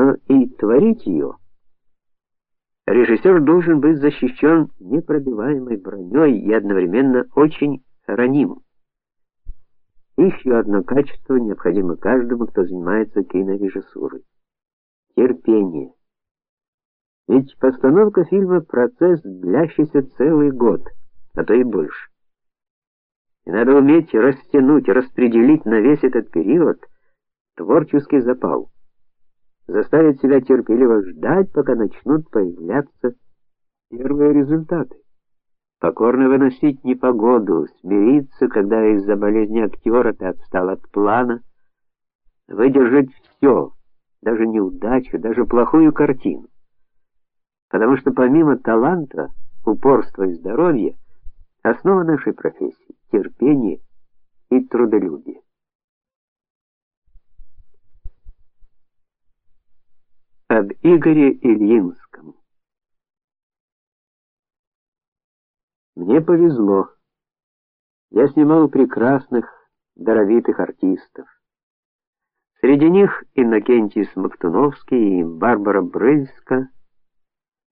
но и творить ее режиссер должен быть защищен непробиваемой броней и одновременно очень раним. Еще одно качество необходимо каждому, кто занимается кинорежиссурой терпение. Ведь постановка фильма процесс, длящийся целый год, а то и больше. И надо уметь растянуть, распределить на весь этот период творческий запал. Заставить себя терпеливо ждать, пока начнут появляться первые результаты. Покорно выносить непогоду, смириться, когда из-за болезни актера ты отстал от плана, выдержать все, даже неудачу, даже плохую картину. Потому что помимо таланта, упорства и здоровья, основа нашей профессии терпение и трудолюбие. Об Игоре Ильинском. Мне повезло. Я снимал прекрасных, даровитых артистов. Среди них Иннокентий Смоктуновский и Барбара Брыльска,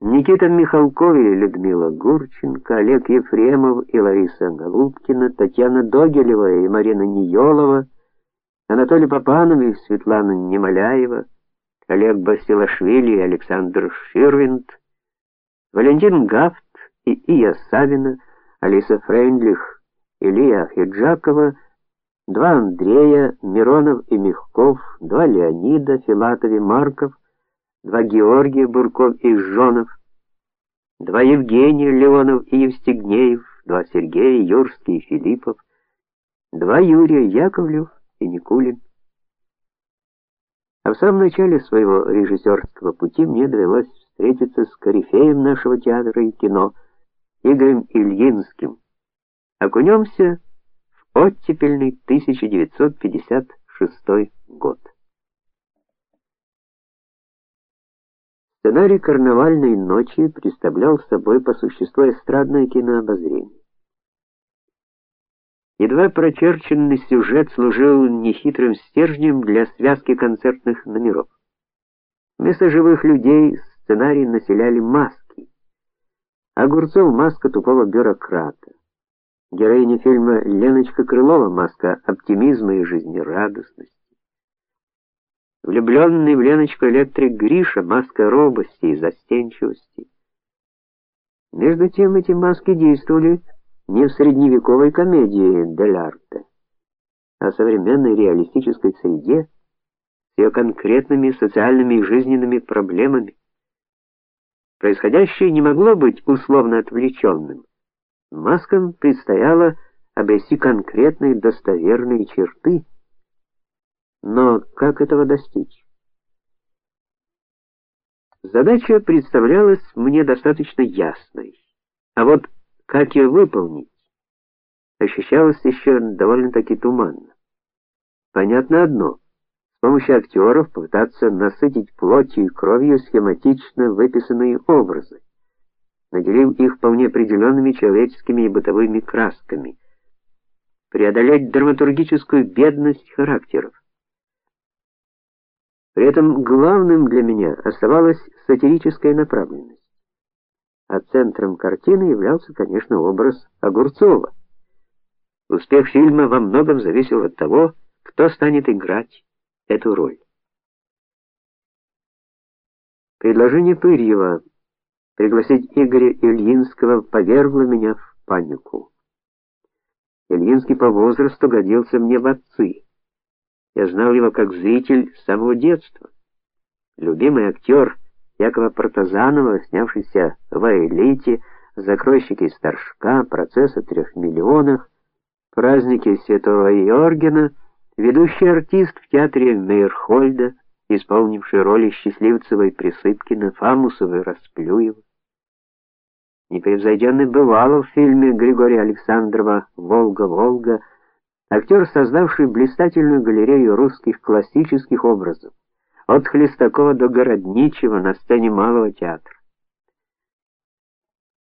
Никита и Людмила Гурченко, Олег Ефремов и Лариса Голубкина, Татьяна Догилева и Марина Ниелова, Анатолий Попанов и Светлана Немоляева, Олег Басилашвили и Александр Ширвинд, Валентин Гафт и Ия Савина, Алиса Фрейндлих, Илья Хиджакова — два Андрея, Миронов и Мягков, два Леонида, Филатов и Марков, два Георгия Бурков и Жонов, два Евгения Леонов и Евстигнеев, два Сергея Юрский и Филиппов, два Юрия Яковлев и Никулин. А в самом начале своего режиссерского пути мне довелось встретиться с корифеем нашего театра и кино Игорем Ильинским. Окунемся Оттепельный 1956 год. Сценарий карнавальной ночи представлял собой по существу эстрадное кинообозрение. Едва прочерченный сюжет служил нехитрым стержнем для связки концертных номеров. Вместо живых людей сценарий населяли маски. Огурцов маска тупого бюрократа. Героиня фильма Леночка Крылова маска оптимизма и жизнерадостности. Влюбленный в Леночку электрик Гриша маска робости и застенчивости. Между тем эти маски действовали не в средневековой комедии дель арте, а в современной реалистической среде с ее конкретными социальными и жизненными проблемами. Происходящее не могло быть условно отвлеченным. Маскам предстояло обрести конкретные достоверные черты. Но как этого достичь? Задача представлялась мне достаточно ясной. А вот как ее выполнить, ощущалось еще довольно-таки туманно. Понятно одно: с помощью актеров попытаться насытить плотью и кровью схематично выписанные образы наделив их вполне определенными человеческими и бытовыми красками, преодолеть драматургическую бедность характеров. При этом главным для меня оставалась сатирическая направленность. А центром картины являлся, конечно, образ Огурцова. Успех фильма во многом зависел от того, кто станет играть эту роль. Предложение Пырьева Пригласить Игоря Ильинского повергло меня в панику. Ильинский по возрасту годился мне в отцы. Я знал его как зритель с самого детства. Любимый актер Якова Протазанова, снявшийся в Элите, Закройщики Старшка, Процесс о трех миллионах, Праздники Святого Йоргена, ведущий артист в театре Мейерхольда, исполнивший роли Счастливцева и Присыпкина, Фамусова и Расплюева непревзойденный бывало в фильме Григория Александрова Волга-Волга, актер, создавший блистательную галерею русских классических образов, от Хлестакова до Городничева на сцене малого театра.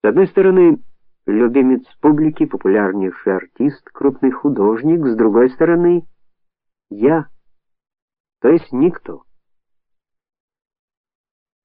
С одной стороны, любимец публики, популярнейший артист, крупный художник, с другой стороны, я, то есть никто.